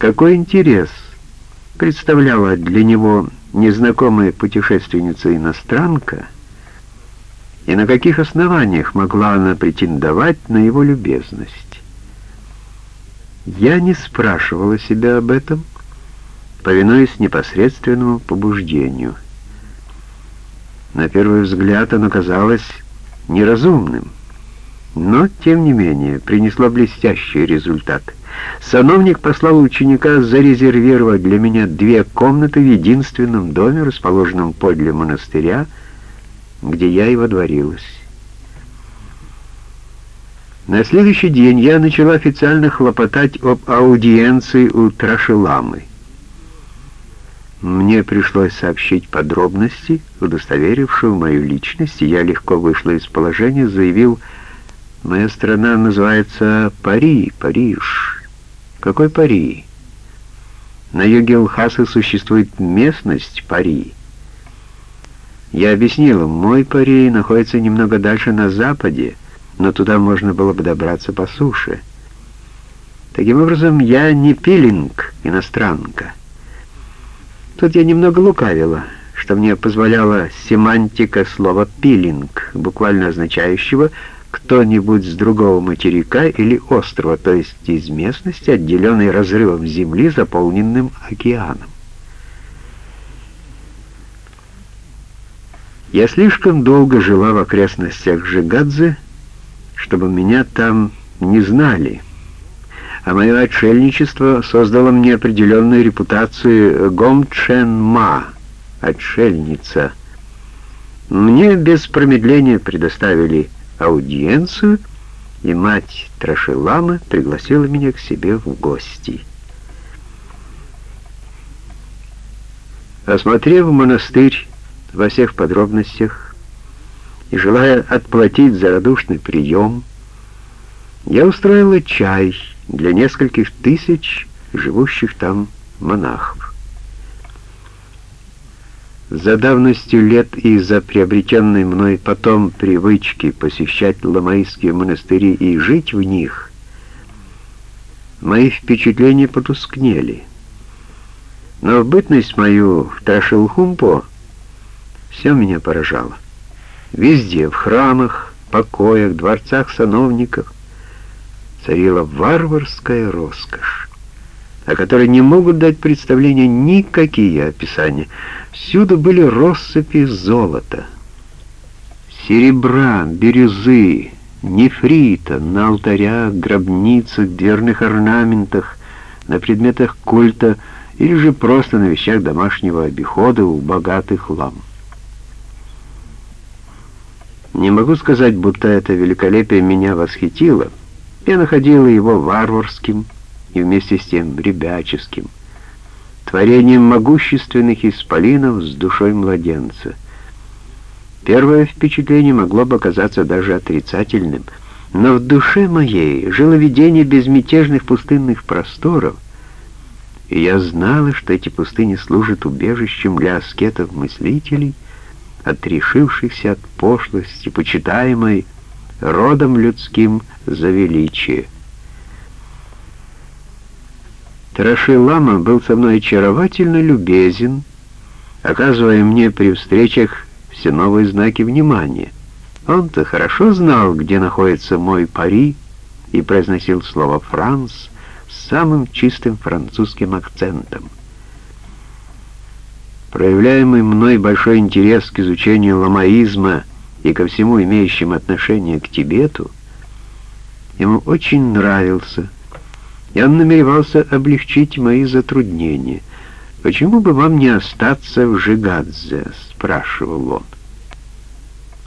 Какой интерес представляла для него незнакомая путешественница-иностранка, и на каких основаниях могла она претендовать на его любезность? Я не спрашивала себя об этом, повинуясь непосредственному побуждению. На первый взгляд оно казалось неразумным, но, тем не менее, принесло блестящий результат — Сановник послал ученика зарезервировать для меня две комнаты в единственном доме, расположенном подле монастыря, где я и водворилась. На следующий день я начала официально хлопотать об аудиенции у Трашеламы. Мне пришлось сообщить подробности, удостоверившие мою личность, и я легко вышла из положения, заявил, «Моя страна называется Пари, Париж». Какой Пари? На юге Лхасы существует местность Пари. Я объяснил мой Пари находится немного дальше на западе, но туда можно было бы добраться по суше. Таким образом, я не пилинг, иностранка. Тут я немного лукавила, что мне позволяла семантика слова «пилинг», буквально означающего кто-нибудь с другого материка или острова, то есть из местности, отделенной разрывом земли, заполненным океаном. Я слишком долго жила в окрестностях Жигадзе, чтобы меня там не знали, а мое отшельничество создало мне определенную репутацию Гомчен-ма, отшельница. Мне без промедления предоставили аудиенцию, и мать Трашеламы пригласила меня к себе в гости. Осмотрев монастырь во всех подробностях и желая отплатить за радушный прием, я устроила чай для нескольких тысяч живущих там монахов. За давностью лет и за приобретенной мной потом привычки посещать ламаистские монастыри и жить в них, мои впечатления потускнели. Но в бытность мою в Трашилхумпо все меня поражало. Везде, в храмах, покоях, дворцах сановников, царила варварская роскошь о которой не могут дать представления никакие описания. Всюду были россыпи золота, серебра, бирюзы, нефрита на алтарях, гробницах, дверных орнаментах, на предметах культа или же просто на вещах домашнего обихода у богатых лам. Не могу сказать, будто это великолепие меня восхитило. Я находила его варварским, и вместе с тем ребяческим, творением могущественных исполинов с душой младенца. Первое впечатление могло бы казаться даже отрицательным, но в душе моей жило видение безмятежных пустынных просторов, и я знала, что эти пустыни служат убежищем для аскетов-мыслителей, отрешившихся от пошлости, почитаемой родом людским за величие. Раши Лама был со мной очаровательно любезен, оказывая мне при встречах все новые знаки внимания. Он-то хорошо знал, где находится мой Пари, и произносил слово «Франс» с самым чистым французским акцентом. Проявляемый мной большой интерес к изучению ламаизма и ко всему имеющему отношение к Тибету, ему очень нравился — он намеревался облегчить мои затруднения. «Почему бы вам не остаться в Жигадзе?» — спрашивал он.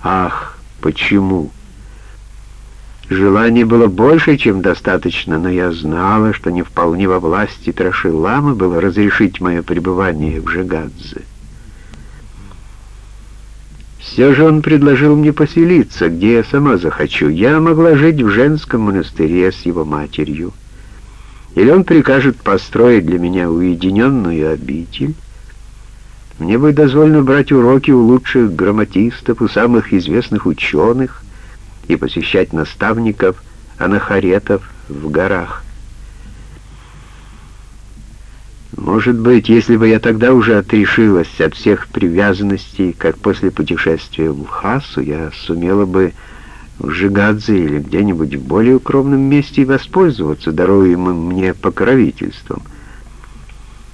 «Ах, почему?» Желание было больше, чем достаточно, но я знала, что не вполне во власти Трашиламы было разрешить мое пребывание в Жигадзе. Все же он предложил мне поселиться, где я сама захочу. Я могла жить в женском монастыре с его матерью. Или он прикажет построить для меня уединенную обитель. Мне будет дозволено брать уроки у лучших грамматистов, у самых известных ученых и посещать наставников, анахаретов в горах. Может быть, если бы я тогда уже отрешилась от всех привязанностей, как после путешествия в Лхасу, я сумела бы в Жигадзе или где-нибудь в более укромном месте и воспользоваться даруемым мне покровительством —